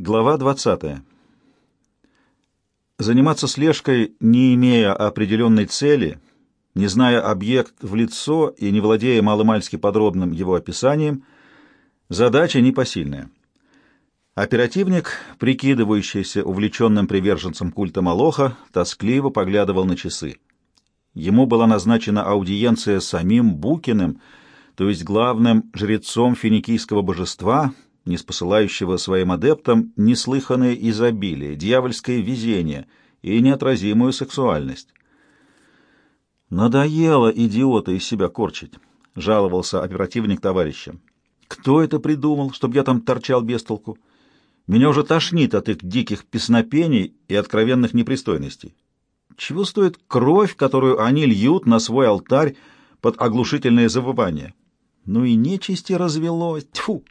Глава 20. Заниматься слежкой, не имея определенной цели, не зная объект в лицо и не владея маломальски подробным его описанием, задача непосильная. Оперативник, прикидывающийся увлеченным приверженцем культа Молоха, тоскливо поглядывал на часы. Ему была назначена аудиенция самим Букиным, то есть главным жрецом финикийского божества — не спосылающего своим адептам неслыханное изобилие, дьявольское везение и неотразимую сексуальность. «Надоело идиота из себя корчить», — жаловался оперативник товарища. «Кто это придумал, чтобы я там торчал без толку? Меня уже тошнит от их диких песнопений и откровенных непристойностей. Чего стоит кровь, которую они льют на свой алтарь под оглушительное завывание? Ну и нечисти развелось. Тьфу!»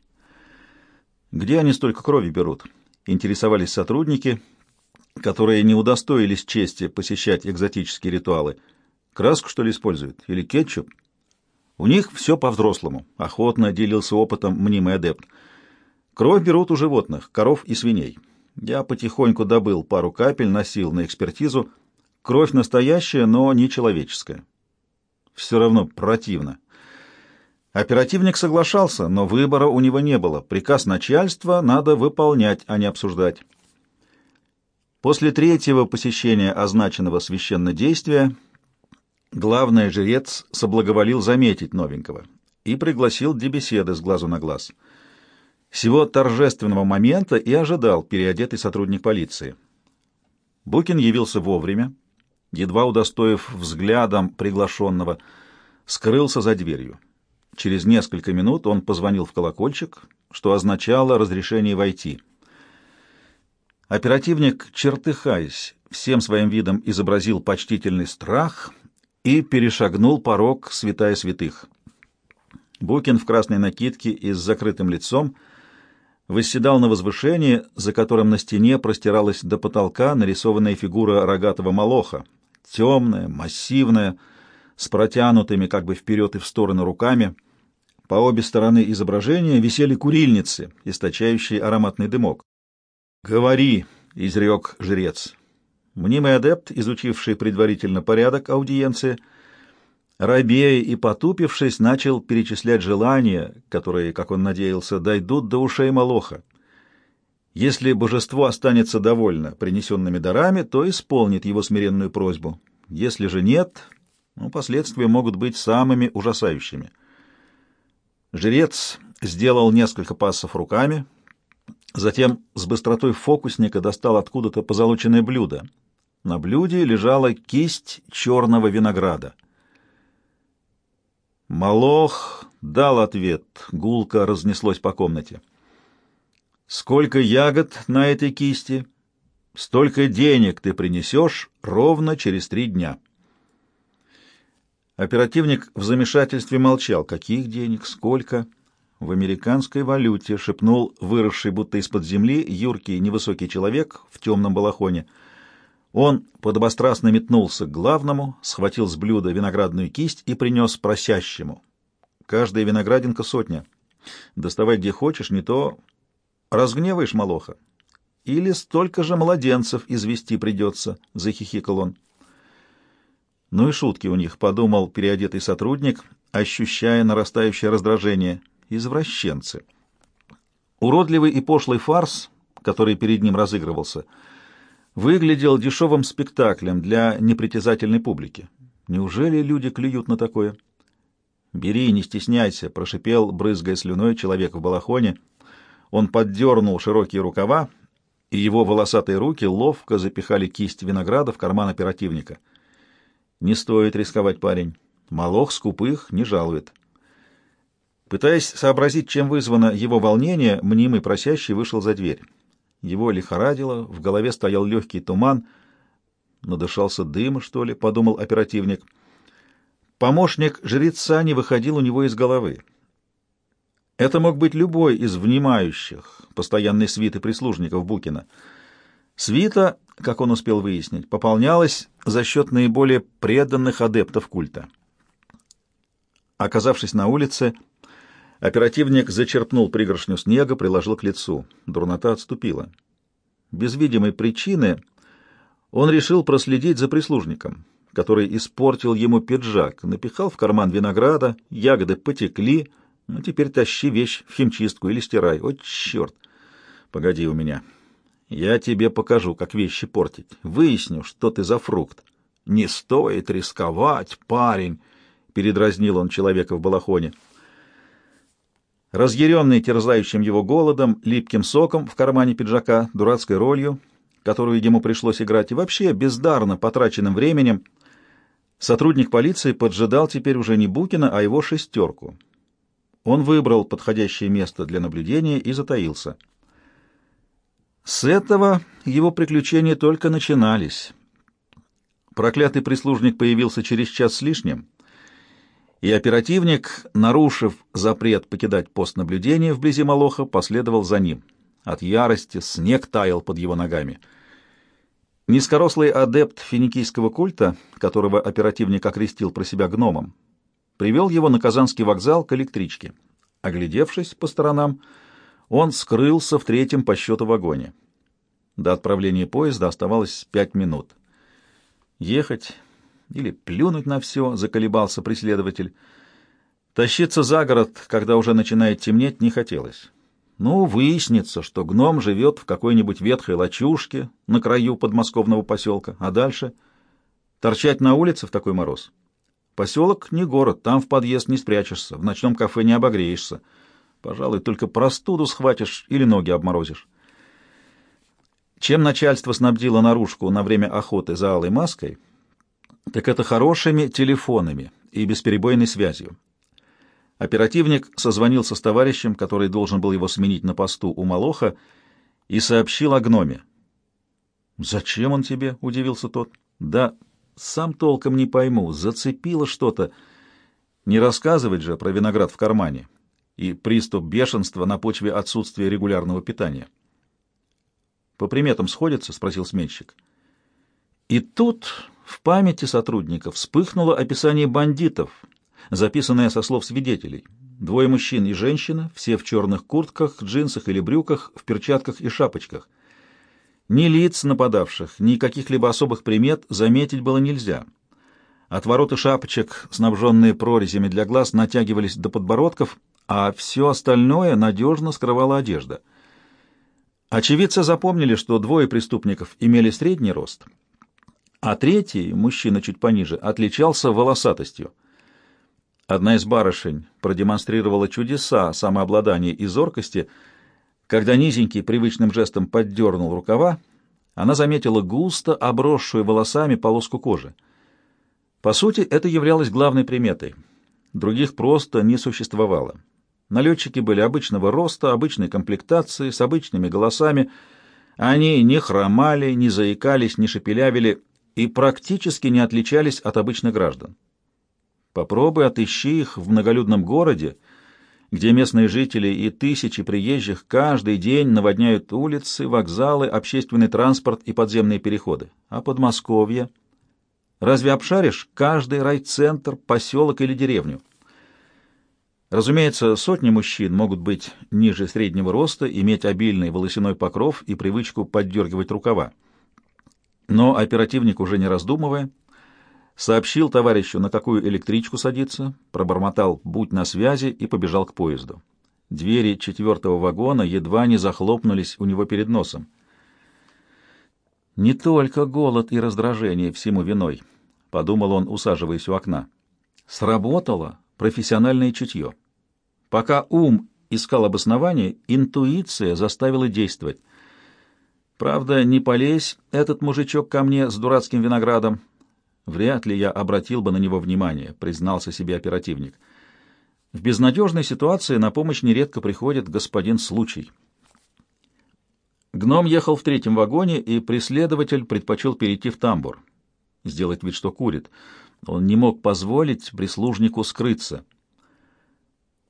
Где они столько крови берут? Интересовались сотрудники, которые не удостоились чести посещать экзотические ритуалы. Краску, что ли, используют? Или кетчуп? У них все по-взрослому. Охотно делился опытом мнимый адепт. Кровь берут у животных, коров и свиней. Я потихоньку добыл пару капель, носил на экспертизу. Кровь настоящая, но не человеческая. Все равно противно. Оперативник соглашался, но выбора у него не было. Приказ начальства надо выполнять, а не обсуждать. После третьего посещения означенного священнодействия главный жрец соблаговолил заметить новенького и пригласил для беседы с глазу на глаз. Всего торжественного момента и ожидал переодетый сотрудник полиции. Букин явился вовремя, едва удостоив взглядом приглашенного, скрылся за дверью. Через несколько минут он позвонил в колокольчик, что означало разрешение войти. Оперативник, чертыхаясь, всем своим видом изобразил почтительный страх и перешагнул порог святая святых. Букин в красной накидке и с закрытым лицом восседал на возвышении, за которым на стене простиралась до потолка нарисованная фигура рогатого молоха, темная, массивная, с протянутыми как бы вперед и в стороны руками — по обе стороны изображения висели курильницы, источающие ароматный дымок. «Говори», — изрек жрец. Мнимый адепт, изучивший предварительно порядок аудиенции, рабея и потупившись, начал перечислять желания, которые, как он надеялся, дойдут до ушей Молоха. Если божество останется довольно принесенными дарами, то исполнит его смиренную просьбу. Если же нет, ну, последствия могут быть самыми ужасающими — Жрец сделал несколько пассов руками, затем с быстротой фокусника достал откуда-то позолоченное блюдо. На блюде лежала кисть черного винограда. Малох дал ответ, гулко разнеслось по комнате. «Сколько ягод на этой кисти, столько денег ты принесешь ровно через три дня». Оперативник в замешательстве молчал. Каких денег? Сколько? В американской валюте, шепнул выросший будто из-под земли юркий невысокий человек в темном балахоне. Он подобострастно метнулся к главному, схватил с блюда виноградную кисть и принес просящему. Каждая виноградинка сотня. Доставай где хочешь, не то разгневаешь молоха. Или столько же младенцев извести придется, — захихикал он. Ну и шутки у них, подумал переодетый сотрудник, ощущая нарастающее раздражение. Извращенцы. Уродливый и пошлый фарс, который перед ним разыгрывался, выглядел дешевым спектаклем для непритязательной публики. Неужели люди клюют на такое? «Бери, не стесняйся», — прошипел, брызгая слюной, человек в балахоне. Он поддернул широкие рукава, и его волосатые руки ловко запихали кисть винограда в карман оперативника — не стоит рисковать, парень. Молох скупых не жалует. Пытаясь сообразить, чем вызвано его волнение, мнимый просящий вышел за дверь. Его лихорадило, в голове стоял легкий туман. Надышался дыма, что ли, — подумал оперативник. Помощник жреца не выходил у него из головы. Это мог быть любой из внимающих, постоянной свиты прислужников Букина — Свита, как он успел выяснить, пополнялась за счет наиболее преданных адептов культа. Оказавшись на улице, Оперативник зачерпнул пригоршню снега, приложил к лицу. Дурнота отступила. Без видимой причины он решил проследить за прислужником, который испортил ему пиджак, напихал в карман винограда, ягоды потекли, ну, теперь тащи вещь в химчистку или стирай. О, черт! Погоди у меня. Я тебе покажу, как вещи портить. Выясню, что ты за фрукт. Не стоит рисковать, парень, — передразнил он человека в балахоне. Разъяренный терзающим его голодом, липким соком в кармане пиджака, дурацкой ролью, которую ему пришлось играть, и вообще бездарно потраченным временем, сотрудник полиции поджидал теперь уже не Букина, а его шестерку. Он выбрал подходящее место для наблюдения и затаился. С этого его приключения только начинались. Проклятый прислужник появился через час с лишним — и оперативник, нарушив запрет покидать пост наблюдения вблизи Молоха, последовал за ним. От ярости снег таял под его ногами. Низкорослый адепт финикийского культа, которого оперативник окрестил про себя гномом, привел его на Казанский вокзал к электричке. Оглядевшись по сторонам, он скрылся в третьем по счету вагоне. До отправления поезда оставалось пять минут. Ехать или плюнуть на все, заколебался преследователь. Тащиться за город, когда уже начинает темнеть, не хотелось. Ну, выяснится, что гном живет в какой-нибудь ветхой лачушке на краю подмосковного поселка, а дальше торчать на улице в такой мороз. Поселок не город, там в подъезд не спрячешься, в ночном кафе не обогреешься. Пожалуй, только простуду схватишь или ноги обморозишь. Чем начальство снабдило наружку на время охоты за алой маской, так это хорошими телефонами и бесперебойной связью. Оперативник созвонился с товарищем, который должен был его сменить на посту у Молоха, и сообщил о гноме. «Зачем он тебе?» — удивился тот. «Да сам толком не пойму. Зацепило что-то. Не рассказывать же про виноград в кармане и приступ бешенства на почве отсутствия регулярного питания». «По приметам сходится?» — спросил сменщик. И тут в памяти сотрудников вспыхнуло описание бандитов, записанное со слов свидетелей. Двое мужчин и женщина, все в черных куртках, джинсах или брюках, в перчатках и шапочках. Ни лиц нападавших, ни каких-либо особых примет заметить было нельзя. Отвороты шапочек, снабженные прорезями для глаз, натягивались до подбородков, а все остальное надежно скрывала одежда. Очевидцы запомнили, что двое преступников имели средний рост — а третий, мужчина чуть пониже, отличался волосатостью. Одна из барышень продемонстрировала чудеса самообладания и зоркости. Когда низенький привычным жестом поддернул рукава, она заметила густо обросшую волосами полоску кожи. По сути, это являлось главной приметой. Других просто не существовало. Налетчики были обычного роста, обычной комплектации, с обычными голосами. Они не хромали, не заикались, не шепелявили, и практически не отличались от обычных граждан. Попробуй отыщи их в многолюдном городе, где местные жители и тысячи приезжих каждый день наводняют улицы, вокзалы, общественный транспорт и подземные переходы. А Подмосковье? Разве обшаришь каждый райцентр, поселок или деревню? Разумеется, сотни мужчин могут быть ниже среднего роста, иметь обильный волосяной покров и привычку поддергивать рукава. Но оперативник, уже не раздумывая, сообщил товарищу, на какую электричку садиться, пробормотал «будь на связи» и побежал к поезду. Двери четвертого вагона едва не захлопнулись у него перед носом. «Не только голод и раздражение всему виной», — подумал он, усаживаясь у окна. «Сработало профессиональное чутье. Пока ум искал обоснование, интуиция заставила действовать. Правда, не полезь этот мужичок ко мне с дурацким виноградом. Вряд ли я обратил бы на него внимание, признался себе оперативник. В безнадежной ситуации на помощь нередко приходит господин случай. Гном ехал в третьем вагоне, и преследователь предпочел перейти в тамбур, сделать вид, что курит. Он не мог позволить прислужнику скрыться.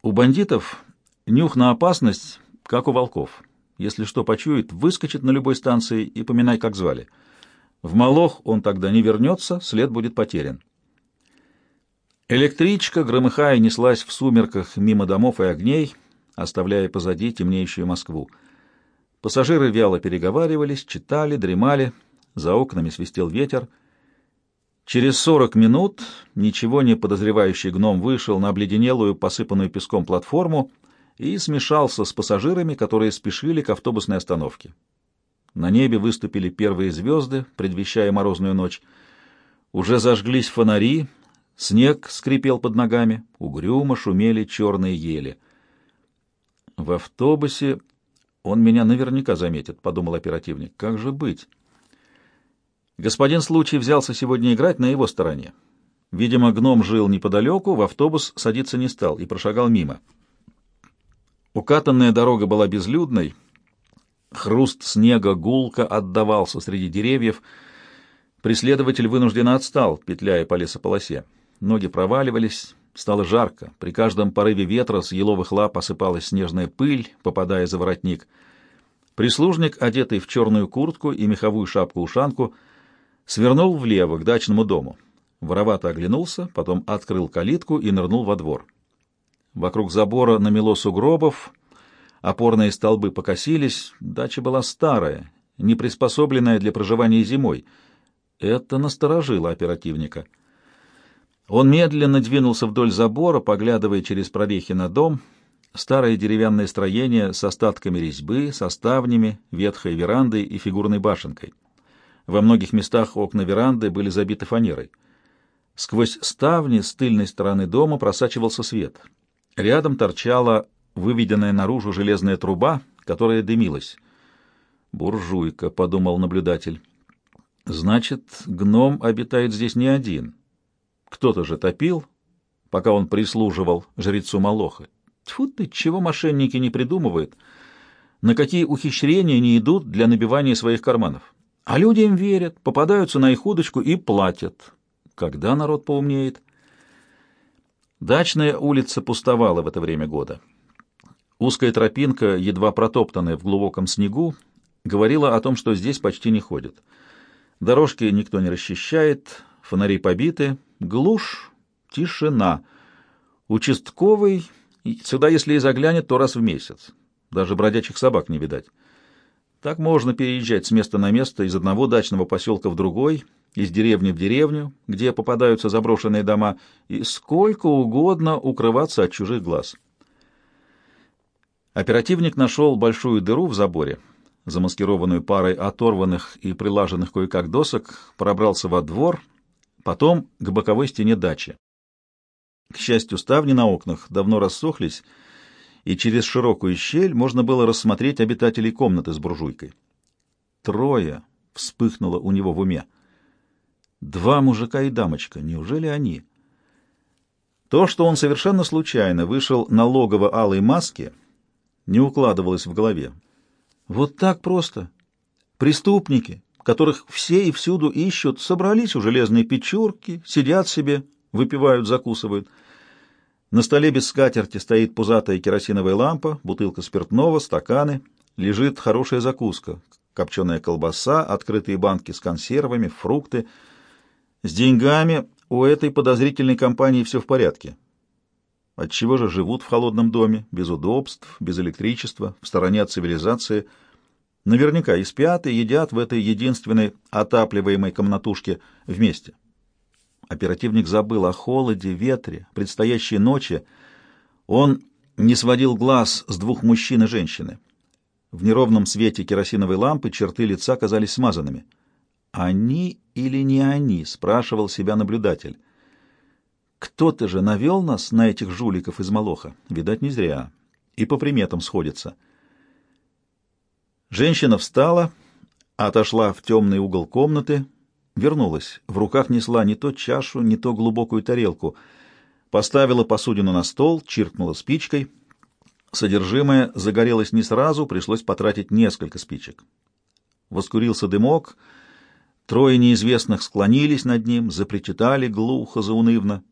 У бандитов нюх на опасность, как у волков. Если что почует, выскочит на любой станции и поминай, как звали. В Малох он тогда не вернется, след будет потерян. Электричка, громыхая, неслась в сумерках мимо домов и огней, оставляя позади темнеющую Москву. Пассажиры вяло переговаривались, читали, дремали, за окнами свистел ветер. Через сорок минут ничего не подозревающий гном вышел на обледенелую, посыпанную песком платформу и смешался с пассажирами, которые спешили к автобусной остановке. На небе выступили первые звезды, предвещая морозную ночь. Уже зажглись фонари, снег скрипел под ногами, угрюмо шумели черные ели. В автобусе он меня наверняка заметит, — подумал оперативник. Как же быть? Господин Случай взялся сегодня играть на его стороне. Видимо, гном жил неподалеку, в автобус садиться не стал и прошагал мимо. Укатанная дорога была безлюдной, хруст снега гулко отдавался среди деревьев. Преследователь вынужденно отстал, петляя по лесополосе. Ноги проваливались, стало жарко. При каждом порыве ветра с еловых лап осыпалась снежная пыль, попадая за воротник. Прислужник, одетый в черную куртку и меховую шапку-ушанку, свернул влево, к дачному дому. Воровато оглянулся, потом открыл калитку и нырнул во двор. Вокруг забора намело сугробов, опорные столбы покосились, дача была старая, не приспособленная для проживания зимой. Это насторожило оперативника. Он медленно двинулся вдоль забора, поглядывая через прорехи на дом. Старое деревянное строение с остатками резьбы, со ставнями, ветхой верандой и фигурной башенкой. Во многих местах окна веранды были забиты фанерой. Сквозь ставни с тыльной стороны дома просачивался свет. Рядом торчала выведенная наружу железная труба, которая дымилась. «Буржуйка», — подумал наблюдатель. «Значит, гном обитает здесь не один». Кто-то же топил, пока он прислуживал жрецу Малоха. Тьфу ты, чего мошенники не придумывают, на какие ухищрения не идут для набивания своих карманов. А люди им верят, попадаются на их удочку и платят. Когда народ поумнеет? Дачная улица пустовала в это время года. Узкая тропинка, едва протоптанная в глубоком снегу, говорила о том, что здесь почти не ходят. Дорожки никто не расчищает, фонари побиты, глушь, тишина. Участковый сюда, если и заглянет, то раз в месяц. Даже бродячих собак не видать. Так можно переезжать с места на место из одного дачного поселка в другой, из деревни в деревню, где попадаются заброшенные дома, и сколько угодно укрываться от чужих глаз. Оперативник нашел большую дыру в заборе, замаскированную парой оторванных и прилаженных кое-как досок, пробрался во двор — потом к боковой стене дачи. К счастью, ставни на окнах давно рассохлись, и через широкую щель можно было рассмотреть обитателей комнаты с буржуйкой. Трое вспыхнуло у него в уме. Два мужика и дамочка, неужели они? То, что он совершенно случайно вышел на логово алой маски, не укладывалось в голове. Вот так просто. Преступники, которых все и всюду ищут, собрались у железной печурки, сидят себе, выпивают, закусывают. На столе без скатерти стоит пузатая керосиновая лампа, бутылка спиртного, стаканы, лежит хорошая закуска, копченая колбаса, открытые банки с консервами, фрукты. С деньгами у этой подозрительной компании все в порядке. Отчего же живут в холодном доме, без удобств, без электричества, в стороне от цивилизации – Наверняка и спят, и едят в этой единственной отапливаемой комнатушке вместе. Оперативник забыл о холоде, ветре, предстоящей ночи. Он не сводил глаз с двух мужчин и женщины. В неровном свете керосиновой лампы черты лица казались смазанными. «Они или не они?» — спрашивал себя наблюдатель. «Кто-то же навел нас на этих жуликов из Молоха. Видать, не зря. И по приметам сходится». Женщина встала, отошла в темный угол комнаты, вернулась. В руках несла не то чашу, не то глубокую тарелку. Поставила посудину на стол, чиркнула спичкой. Содержимое загорелось не сразу, пришлось потратить несколько спичек. Воскурился дымок, трое неизвестных склонились над ним, запричитали глухо, заунывно.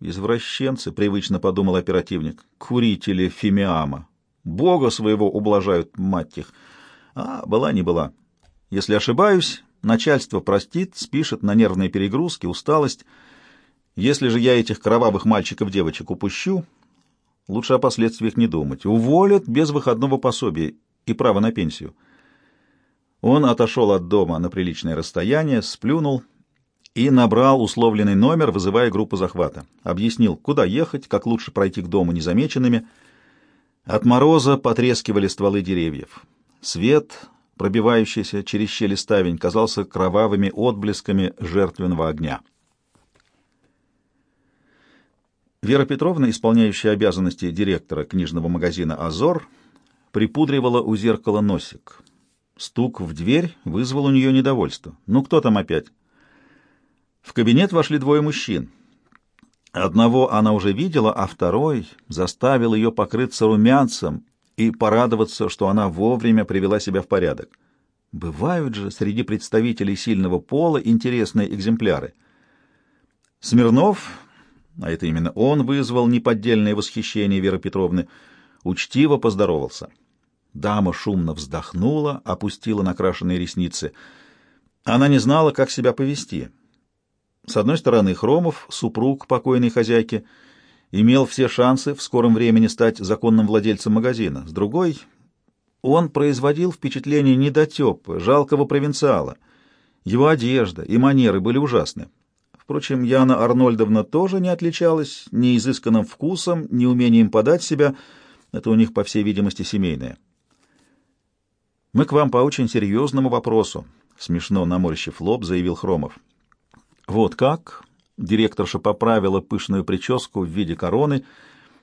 «Извращенцы», — привычно подумал оперативник, — «курители фимиама». Бога своего ублажают, мать их. А, была не была. Если ошибаюсь, начальство простит, спишет на нервные перегрузки, усталость. Если же я этих кровавых мальчиков-девочек упущу, лучше о последствиях не думать. Уволят без выходного пособия и права на пенсию. Он отошел от дома на приличное расстояние, сплюнул и набрал условленный номер, вызывая группу захвата. Объяснил, куда ехать, как лучше пройти к дому незамеченными. От мороза потрескивали стволы деревьев. Свет, пробивающийся через щели ставень, казался кровавыми отблесками жертвенного огня. Вера Петровна, исполняющая обязанности директора книжного магазина «Азор», припудривала у зеркала носик. Стук в дверь вызвал у нее недовольство. «Ну, кто там опять?» В кабинет вошли двое мужчин. Одного она уже видела, а второй заставил ее покрыться румянцем и порадоваться, что она вовремя привела себя в порядок. Бывают же среди представителей сильного пола интересные экземпляры. Смирнов, а это именно он вызвал неподдельное восхищение Веры Петровны, учтиво поздоровался. Дама шумно вздохнула, опустила накрашенные ресницы. Она не знала, как себя повести. С одной стороны, Хромов, супруг покойной хозяйки, имел все шансы в скором времени стать законным владельцем магазина. С другой, он производил впечатление недотепа, жалкого провинциала. Его одежда и манеры были ужасны. Впрочем, Яна Арнольдовна тоже не отличалась ни изысканным вкусом, ни умением подать себя. Это у них, по всей видимости, семейное. «Мы к вам по очень серьезному вопросу», — смешно наморщив лоб, заявил Хромов. «Вот как?» — директорша поправила пышную прическу в виде короны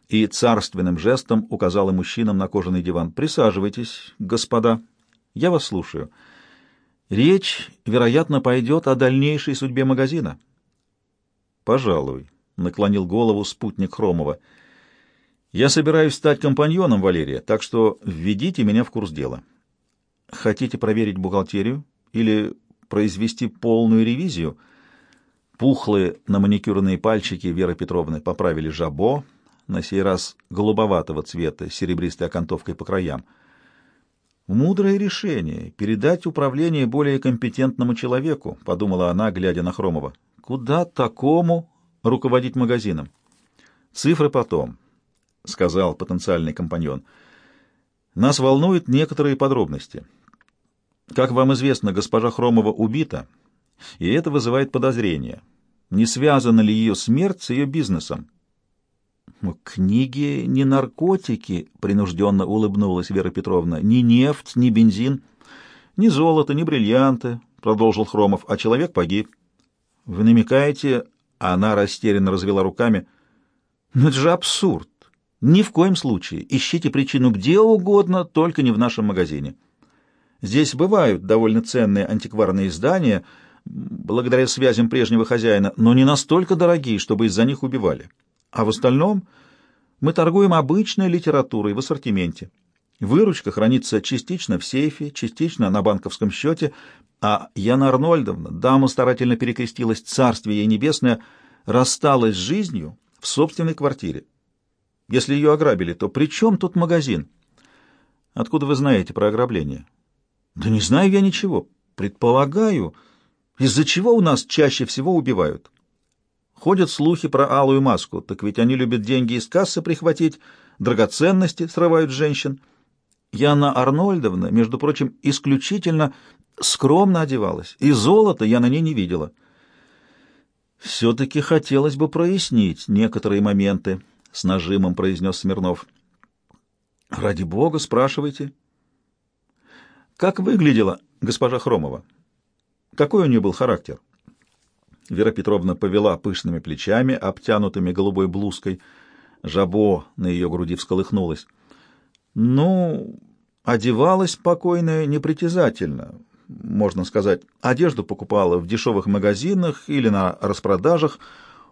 и царственным жестом указала мужчинам на кожаный диван. «Присаживайтесь, господа. Я вас слушаю. Речь, вероятно, пойдет о дальнейшей судьбе магазина». «Пожалуй», — наклонил голову спутник Хромова. «Я собираюсь стать компаньоном Валерия, так что введите меня в курс дела». Хотите проверить бухгалтерию или произвести полную ревизию? Пухлые на маникюрные пальчики Веры Петровны поправили жабо, на сей раз голубоватого цвета, с серебристой окантовкой по краям. «Мудрое решение — передать управление более компетентному человеку», — подумала она, глядя на Хромова. «Куда такому руководить магазином?» «Цифры потом», — сказал потенциальный компаньон. «Нас волнуют некоторые подробности». Как вам известно, госпожа Хромова убита, и это вызывает подозрение. Не связана ли ее смерть с ее бизнесом? «Книги не наркотики», — принужденно улыбнулась Вера Петровна, — «ни нефть, ни бензин, ни золото, ни бриллианты», — продолжил Хромов, — «а человек погиб». «Вы намекаете...» — она растерянно развела руками. «Ну это же абсурд! Ни в коем случае. Ищите причину где угодно, только не в нашем магазине». Здесь бывают довольно ценные антикварные издания, благодаря связям прежнего хозяина, но не настолько дорогие, чтобы из-за них убивали. А в остальном мы торгуем обычной литературой в ассортименте. Выручка хранится частично в сейфе, частично на банковском счете, а Яна Арнольдовна, дама старательно перекрестилась, царствие ей небесное, рассталась с жизнью в собственной квартире. Если ее ограбили, то при чем тут магазин? Откуда вы знаете про ограбление? Да не знаю я ничего. Предполагаю, из-за чего у нас чаще всего убивают. Ходят слухи про алую маску, так ведь они любят деньги из кассы прихватить, драгоценности срывают женщин. Яна Арнольдовна, между прочим, исключительно скромно одевалась, и золота я на ней не видела. «Все-таки хотелось бы прояснить некоторые моменты», — с нажимом произнес Смирнов. «Ради бога, спрашивайте», как выглядела госпожа Хромова? Какой у нее был характер? Вера Петровна повела пышными плечами, обтянутыми голубой блузкой. Жабо на ее груди всколыхнулось. Ну, одевалась покойная непритязательно, можно сказать. Одежду покупала в дешевых магазинах или на распродажах,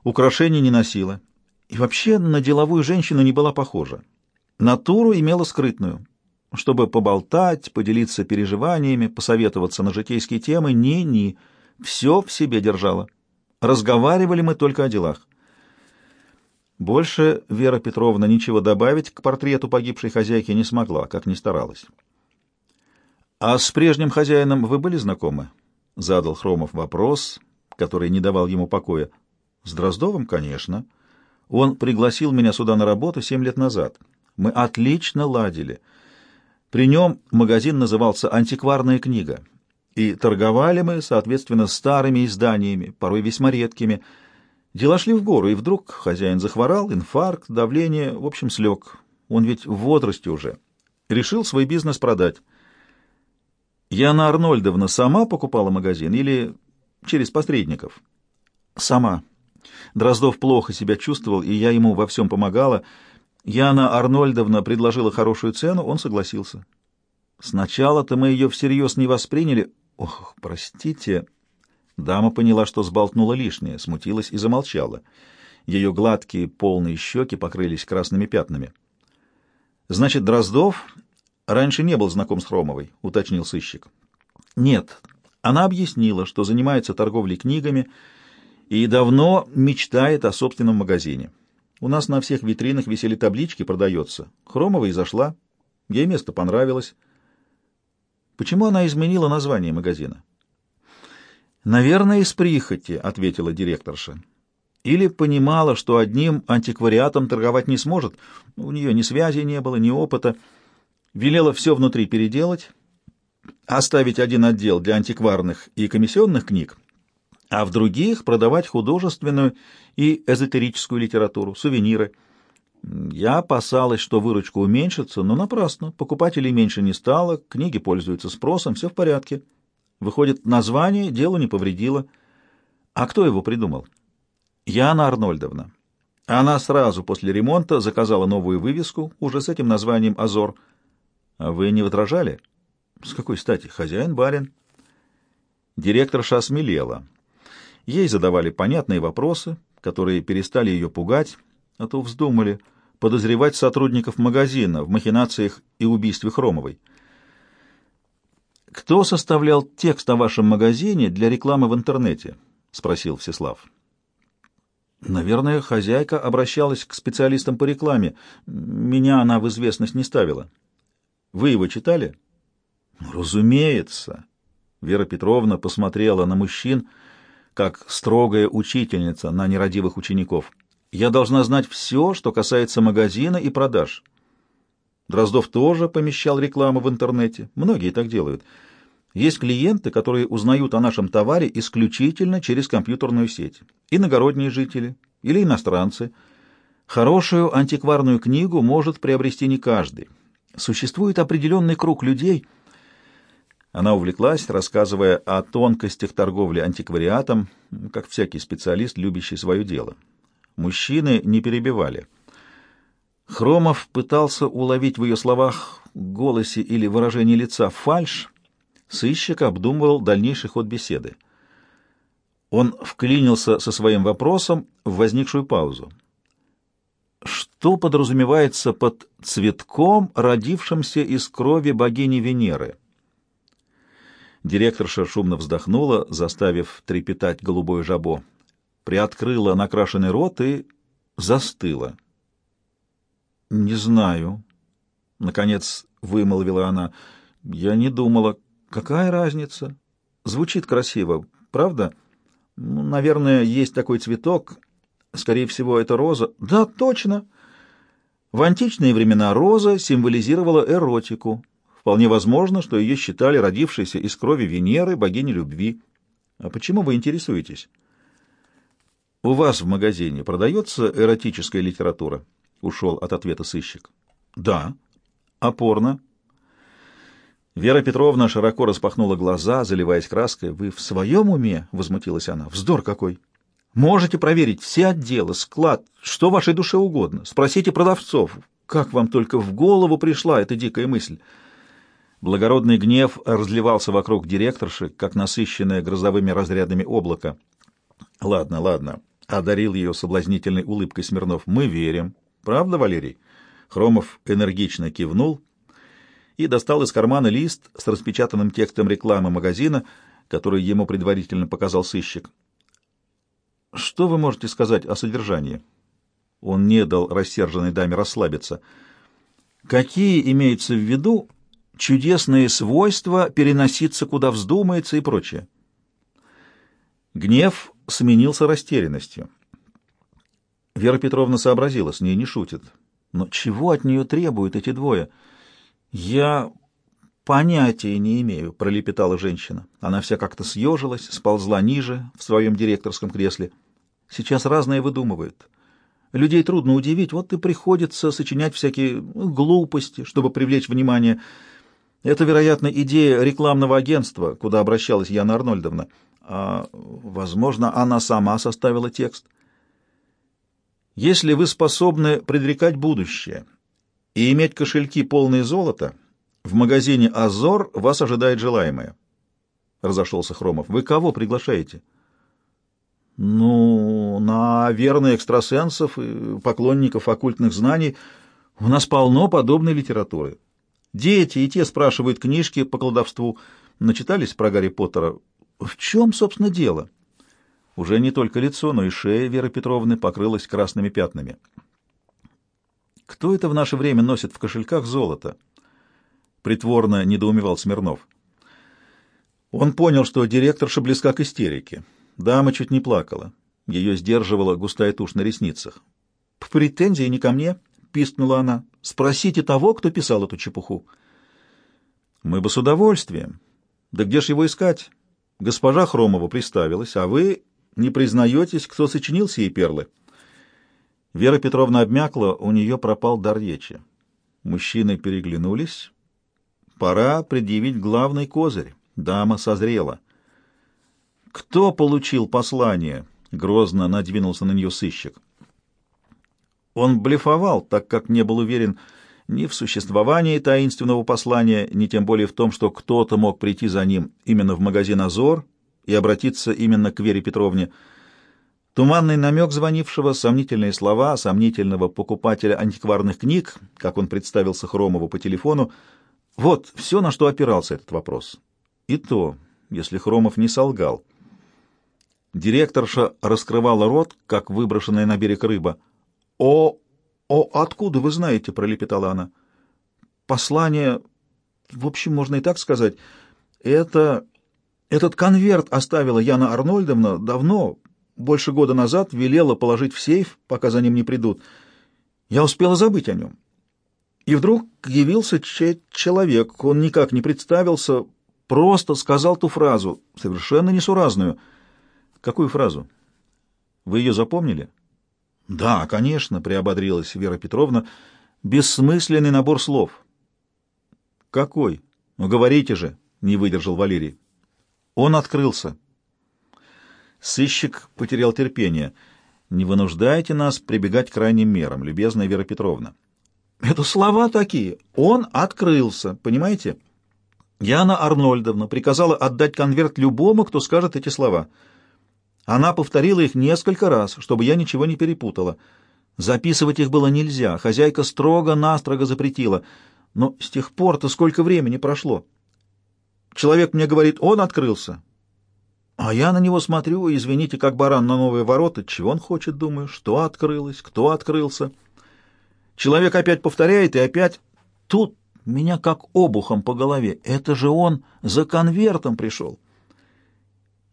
украшений не носила. И вообще на деловую женщину не была похожа. Натуру имела скрытную чтобы поболтать, поделиться переживаниями, посоветоваться на житейские темы. Ни-ни, все в себе держала. Разговаривали мы только о делах. Больше Вера Петровна ничего добавить к портрету погибшей хозяйки не смогла, как ни старалась. «А с прежним хозяином вы были знакомы?» — задал Хромов вопрос, который не давал ему покоя. С Дроздовым, конечно. Он пригласил меня сюда на работу семь лет назад. Мы отлично ладили. При нем магазин назывался «Антикварная книга». И торговали мы, соответственно, старыми изданиями, порой весьма редкими. Дела шли в гору, и вдруг хозяин захворал, инфаркт, давление, в общем, слег. Он ведь в возрасте уже. Решил свой бизнес продать. Яна Арнольдовна сама покупала магазин или через посредников? Сама. Дроздов плохо себя чувствовал, и я ему во всем помогала. Яна Арнольдовна предложила хорошую цену, он согласился. Сначала-то мы ее всерьез не восприняли. Ох, простите. Дама поняла, что сболтнула лишнее, смутилась и замолчала. Ее гладкие, полные щеки покрылись красными пятнами. Значит, Дроздов раньше не был знаком с Хромовой, уточнил сыщик. Нет, она объяснила, что занимается торговлей книгами и давно мечтает о собственном магазине. У нас на всех витринах висели таблички «Продается». Хромова и зашла. Ей место понравилось. Почему она изменила название магазина? «Наверное, из прихоти», — ответила директорша. «Или понимала, что одним антиквариатом торговать не сможет. У нее ни связи не было, ни опыта. Велела все внутри переделать, оставить один отдел для антикварных и комиссионных книг, а в других продавать художественную и эзотерическую литературу, сувениры. Я опасалась, что выручка уменьшится, но напрасно. Покупателей меньше не стало, книги пользуются спросом, все в порядке. Выходит, название делу не повредило. А кто его придумал? Яна Арнольдовна. Она сразу после ремонта заказала новую вывеску, уже с этим названием «Азор». А вы не возражали? С какой стати? Хозяин барин. Директорша осмелела. Ей задавали понятные вопросы, которые перестали ее пугать, а то вздумали подозревать сотрудников магазина в махинациях и убийстве Хромовой. «Кто составлял текст о вашем магазине для рекламы в интернете?» — спросил Всеслав. «Наверное, хозяйка обращалась к специалистам по рекламе. Меня она в известность не ставила. Вы его читали?» «Разумеется». Вера Петровна посмотрела на мужчин, — как строгая учительница на нерадивых учеников. Я должна знать все, что касается магазина и продаж. Дроздов тоже помещал рекламу в интернете. Многие так делают. Есть клиенты, которые узнают о нашем товаре исключительно через компьютерную сеть. Иногородние жители или иностранцы. Хорошую антикварную книгу может приобрести не каждый. Существует определенный круг людей – она увлеклась, рассказывая о тонкостях торговли антиквариатом, как всякий специалист, любящий свое дело. Мужчины не перебивали. Хромов пытался уловить в ее словах, голосе или выражении лица фальшь. Сыщик обдумывал дальнейший ход беседы. Он вклинился со своим вопросом в возникшую паузу. Что подразумевается под цветком, родившимся из крови богини Венеры? Директорша шумно вздохнула, заставив трепетать голубое жабо. Приоткрыла накрашенный рот и застыла. «Не знаю», — наконец вымолвила она. «Я не думала. Какая разница? Звучит красиво, правда? Ну, наверное, есть такой цветок. Скорее всего, это роза. Да, точно!» В античные времена роза символизировала эротику. Вполне возможно, что ее считали родившейся из крови Венеры, богини любви. А почему вы интересуетесь? У вас в магазине продается эротическая литература? Ушел от ответа сыщик. Да. Опорно. Вера Петровна широко распахнула глаза, заливаясь краской. «Вы в своем уме?» — возмутилась она. «Вздор какой! Можете проверить все отделы, склад, что вашей душе угодно. Спросите продавцов. Как вам только в голову пришла эта дикая мысль?» Благородный гнев разливался вокруг директорши, как насыщенное грозовыми разрядами облако. «Ладно, ладно», — одарил ее соблазнительной улыбкой Смирнов. «Мы верим. Правда, Валерий?» Хромов энергично кивнул и достал из кармана лист с распечатанным текстом рекламы магазина, который ему предварительно показал сыщик. «Что вы можете сказать о содержании?» Он не дал рассерженной даме расслабиться. «Какие имеются в виду чудесные свойства переноситься куда вздумается и прочее. Гнев сменился растерянностью. Вера Петровна сообразила, с ней не шутит. Но чего от нее требуют эти двое? Я понятия не имею, пролепетала женщина. Она вся как-то съежилась, сползла ниже в своем директорском кресле. Сейчас разное выдумывают. Людей трудно удивить, вот и приходится сочинять всякие глупости, чтобы привлечь внимание. Это, вероятно, идея рекламного агентства, куда обращалась Яна Арнольдовна. А, возможно, она сама составила текст. Если вы способны предрекать будущее и иметь кошельки полные золота, в магазине «Азор» вас ожидает желаемое. Разошелся Хромов. Вы кого приглашаете? Ну, на верные экстрасенсов и поклонников оккультных знаний у нас полно подобной литературы. Дети и те спрашивают книжки по колдовству. Начитались про Гарри Поттера. В чем, собственно, дело? Уже не только лицо, но и шея Веры Петровны покрылась красными пятнами. «Кто это в наше время носит в кошельках золото?» Притворно недоумевал Смирнов. Он понял, что директорша близка к истерике. Дама чуть не плакала. Ее сдерживала густая тушь на ресницах. «Претензии не ко мне», — пискнула она. «Спросите того, кто писал эту чепуху». «Мы бы с удовольствием. Да где ж его искать?» Госпожа Хромова приставилась, а вы не признаетесь, кто сочинил сии перлы. Вера Петровна обмякла, у нее пропал дар речи. Мужчины переглянулись. Пора предъявить главный козырь. Дама созрела. «Кто получил послание?» — грозно надвинулся на нее сыщик. Он блефовал, так как не был уверен ни в существовании таинственного послания, ни тем более в том, что кто-то мог прийти за ним именно в магазин «Азор» и обратиться именно к Вере Петровне. Туманный намек звонившего, сомнительные слова сомнительного покупателя антикварных книг, как он представился Хромову по телефону, вот все, на что опирался этот вопрос. И то, если Хромов не солгал. Директорша раскрывала рот, как выброшенная на берег рыба. «О, о, откуда вы знаете?» — пролепетала она. «Послание, в общем, можно и так сказать, это этот конверт оставила Яна Арнольдовна давно, больше года назад, велела положить в сейф, пока за ним не придут. Я успела забыть о нем. И вдруг явился человек, он никак не представился, просто сказал ту фразу, совершенно несуразную. Какую фразу? Вы ее запомнили? Да, конечно, приободрилась Вера Петровна. Бессмысленный набор слов. Какой? Ну, говорите же, не выдержал Валерий. Он открылся. Сыщик потерял терпение. «Не вынуждайте нас прибегать к крайним мерам, любезная Вера Петровна». «Это слова такие. Он открылся, понимаете?» Яна Арнольдовна приказала отдать конверт любому, кто скажет эти слова. Она повторила их несколько раз, чтобы я ничего не перепутала. Записывать их было нельзя, хозяйка строго-настрого запретила. Но с тех пор-то сколько времени прошло? Человек мне говорит, он открылся. А я на него смотрю, извините, как баран на новые ворота. Чего он хочет, думаю? Что открылось? Кто открылся? Человек опять повторяет, и опять... Тут меня как обухом по голове. Это же он за конвертом пришел.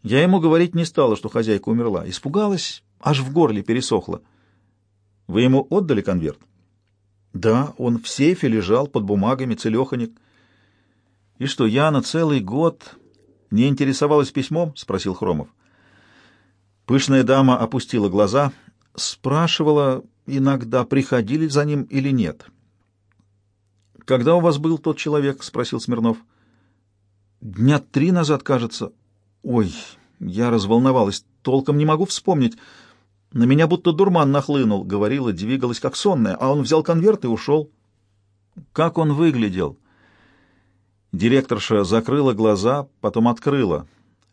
Я ему говорить не стала, что хозяйка умерла. Испугалась, аж в горле пересохло. Вы ему отдали конверт? Да, он в сейфе лежал под бумагами, целеханик. «И что, Яна целый год не интересовалась письмом?» — спросил Хромов. Пышная дама опустила глаза, спрашивала иногда, приходили за ним или нет. «Когда у вас был тот человек?» — спросил Смирнов. «Дня три назад, кажется. Ой, я разволновалась, толком не могу вспомнить. На меня будто дурман нахлынул, — говорила, двигалась как сонная, а он взял конверт и ушел». «Как он выглядел?» Директорша закрыла глаза, потом открыла,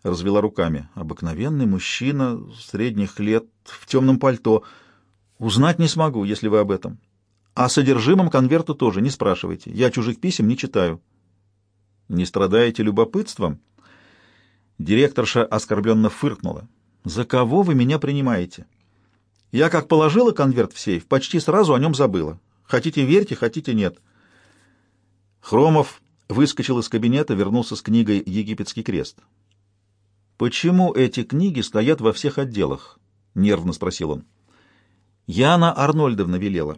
развела руками. Обыкновенный мужчина средних лет в темном пальто. Узнать не смогу, если вы об этом. А содержимом конверта тоже не спрашивайте. Я чужих писем не читаю. Не страдаете любопытством? Директорша оскорбленно фыркнула. За кого вы меня принимаете? Я как положила конверт в сейф, почти сразу о нем забыла. Хотите верьте, хотите нет. Хромов выскочил из кабинета, вернулся с книгой «Египетский крест». «Почему эти книги стоят во всех отделах?» — нервно спросил он. Яна Арнольдовна велела.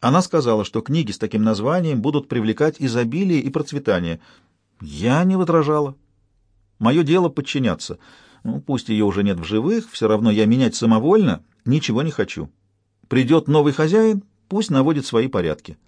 Она сказала, что книги с таким названием будут привлекать изобилие и процветание. Я не возражала. Мое дело подчиняться. Ну, пусть ее уже нет в живых, все равно я менять самовольно ничего не хочу. Придет новый хозяин, пусть наводит свои порядки.